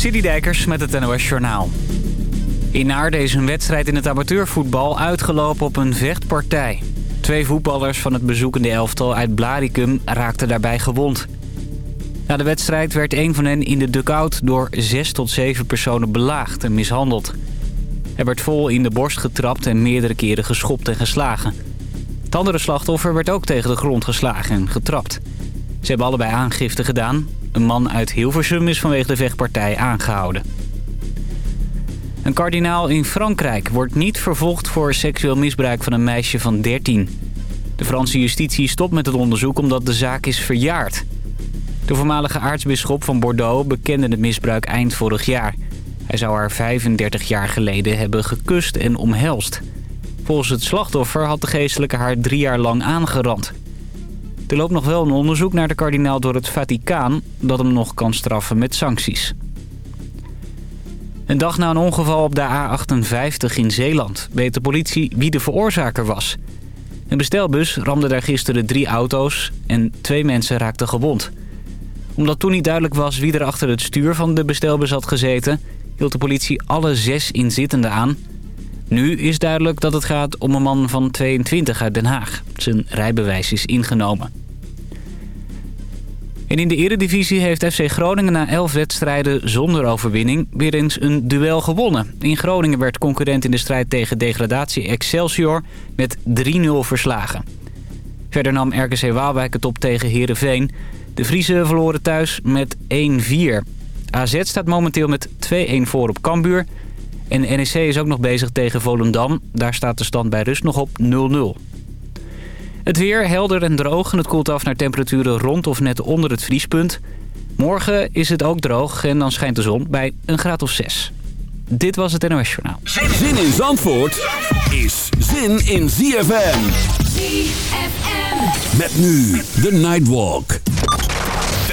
Dijkers met het NOS Journaal. In Naarden is een wedstrijd in het amateurvoetbal uitgelopen op een vechtpartij. Twee voetballers van het bezoekende elftal uit Blaricum raakten daarbij gewond. Na de wedstrijd werd een van hen in de dugout door zes tot zeven personen belaagd en mishandeld. Hij werd vol in de borst getrapt en meerdere keren geschopt en geslagen. Het andere slachtoffer werd ook tegen de grond geslagen en getrapt. Ze hebben allebei aangifte gedaan. Een man uit Hilversum is vanwege de vechtpartij aangehouden. Een kardinaal in Frankrijk wordt niet vervolgd voor seksueel misbruik van een meisje van 13. De Franse justitie stopt met het onderzoek omdat de zaak is verjaard. De voormalige aartsbisschop van Bordeaux bekende het misbruik eind vorig jaar. Hij zou haar 35 jaar geleden hebben gekust en omhelst. Volgens het slachtoffer had de geestelijke haar drie jaar lang aangerand. Er loopt nog wel een onderzoek naar de kardinaal door het Vaticaan... dat hem nog kan straffen met sancties. Een dag na een ongeval op de A58 in Zeeland... weet de politie wie de veroorzaker was. Een bestelbus ramde daar gisteren drie auto's... en twee mensen raakten gewond. Omdat toen niet duidelijk was wie er achter het stuur van de bestelbus had gezeten... hield de politie alle zes inzittenden aan... Nu is duidelijk dat het gaat om een man van 22 uit Den Haag. Zijn rijbewijs is ingenomen. En in de eredivisie heeft FC Groningen na 11 wedstrijden zonder overwinning weer eens een duel gewonnen. In Groningen werd concurrent in de strijd tegen degradatie Excelsior met 3-0 verslagen. Verder nam RKC Waalwijk het op tegen Heerenveen. De Friese verloren thuis met 1-4. AZ staat momenteel met 2-1 voor op Cambuur. En NEC is ook nog bezig tegen Volendam. Daar staat de stand bij rust nog op 0-0. Het weer helder en droog en het koelt af naar temperaturen rond of net onder het vriespunt. Morgen is het ook droog en dan schijnt de zon bij een graad of 6. Dit was het NOS Journaal. Zin in Zandvoort is zin in ZFM. ZFM. Met nu de Nightwalk.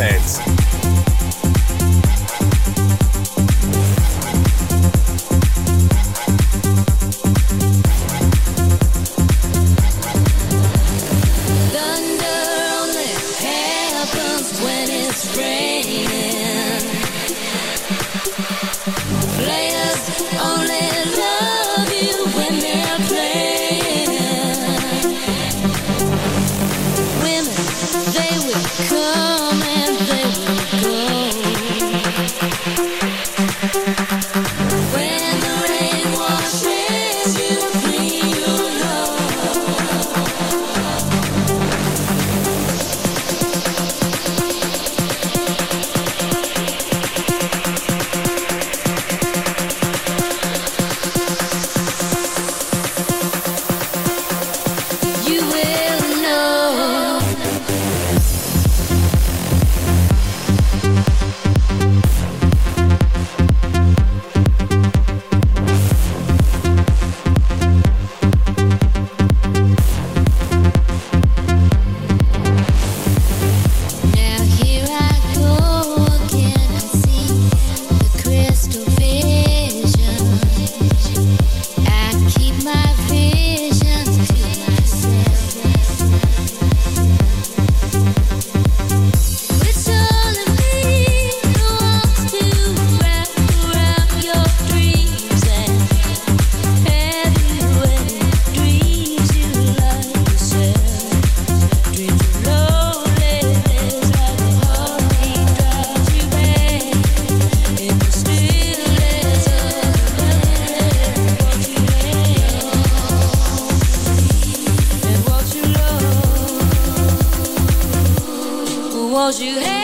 Is was you hate.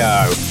Radio.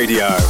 Radio.